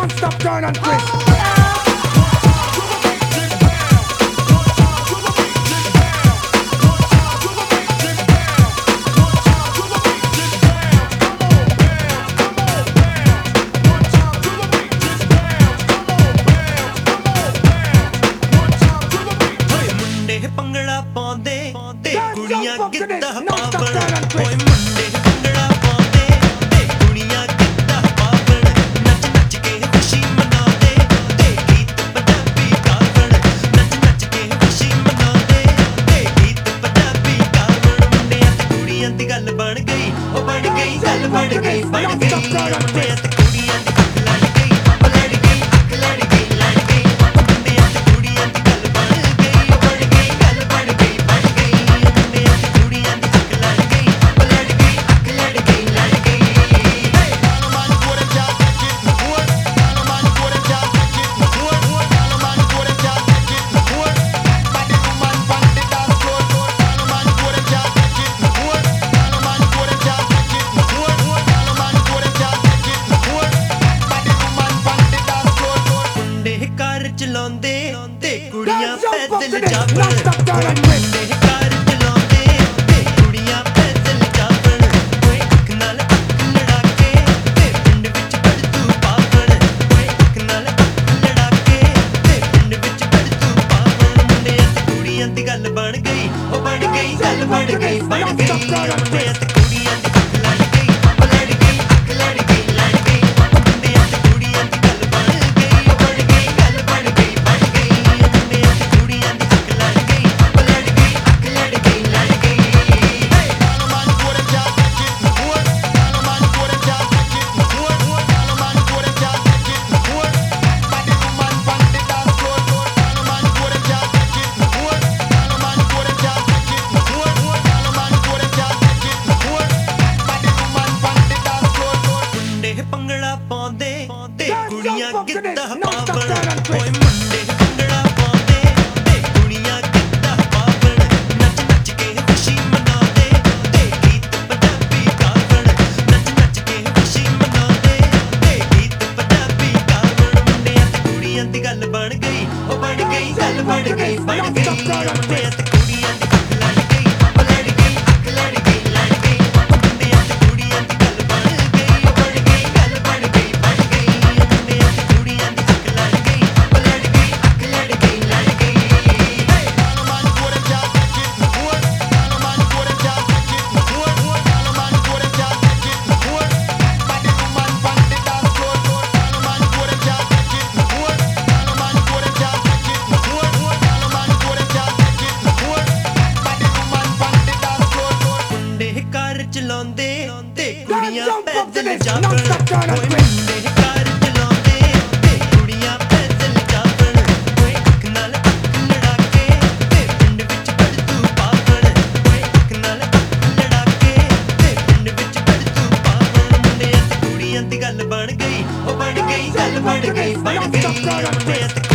Don't stop, turn and twist. ਓਏ ਮੁੰਡੇ ਭੰਗੜਾ ਪਾਉਂਦੇ ਤੇ ਕੁੜੀਆਂ ਗਿੱਧਾ ਪਾਵਣ ਓਏ ਕਾਰ ਚਲਾਉਂਦੇ ਤੇ ਕੁੜੀਆਂ ਪੈਦਲ ਜਾਵਣ। ਭੰਗੜਾ ਪਾਉਂਦੇ ਤੇ ਕੁੜੀਆਂ ਗਿੱਧਾ ਪਾਵਣ। ਓਏ ਮੁੰਡੇ ਭੰਗੜਾ ਪਾਉਂਦੇ ਤੇ ਕੁੜੀਆਂ ਗਿੱਧਾ ਪਾਵਣ। ਨੱਚ ਨੱਚ ਕੇ ਖੁਸ਼ੀ ਮਨਾਉਂਦੇ ਤੇ ਗੀਤ ਪੰਜਾਬੀ ਗਾਵਣ। ਨੱਚ ਨੱਚ ਕੇ ਖੁਸ਼ੀ ਮਨਾਉਂਦੇ ਤੇ ਗੀਤ ਪੰਜਾਬੀ ਗਾਵਣ। ਮੁੰਡਿਆਂ ਤੇ ਕੁੜੀਆਂ ਦੀ ਗੱਲ ਬਣ ਗਈ ਉਹ ਬਣ ਗਈ ਗੱਲ ਬਣ ਗਈ ਬਣ ਗਈ। ਮੁੰਡਿਆਂ ਤੇ ਕੁੜੀਆਂ ਦੀ ਚਲਾਉਂਦੇ ਤੇ ਕੁੜੀਆਂ ਪੈਦਲ ਜਾਵਣ। ਓਏ ਮੁੰਡੇ ਕਾਰ ਚਲਾਉਂਦੇ ਤੇ ਕੁੜੀਆਂ ਪੈਦਲ ਜਾਵਣ। ਓਏ ਅੱਖ ਨਾਲ ਅੱਖ ਲੜਾ ਕੇ ਤੇ ਪਿੰਡ ਵਿੱਚ ਪੜਤੂ ਪਾਵਣ। ਓਏ ਅੱਖ ਨਾਲ ਅੱਖ ਲੜਾ ਕੇ ਤੇ ਪਿੰਡ ਵਿੱਚ ਪੜਤੂ ਪਾਵਣ। ਮੁੰਡਿਆਂ ਤੇ ਕੁੜੀਆਂ ਦੀ ਗੱਲ ਬਣ ਗਈ ਉਹ ਬਣ ਗਈ ਗੱਲ ਬਣ ਗਈ ਬਣ ਗਈ।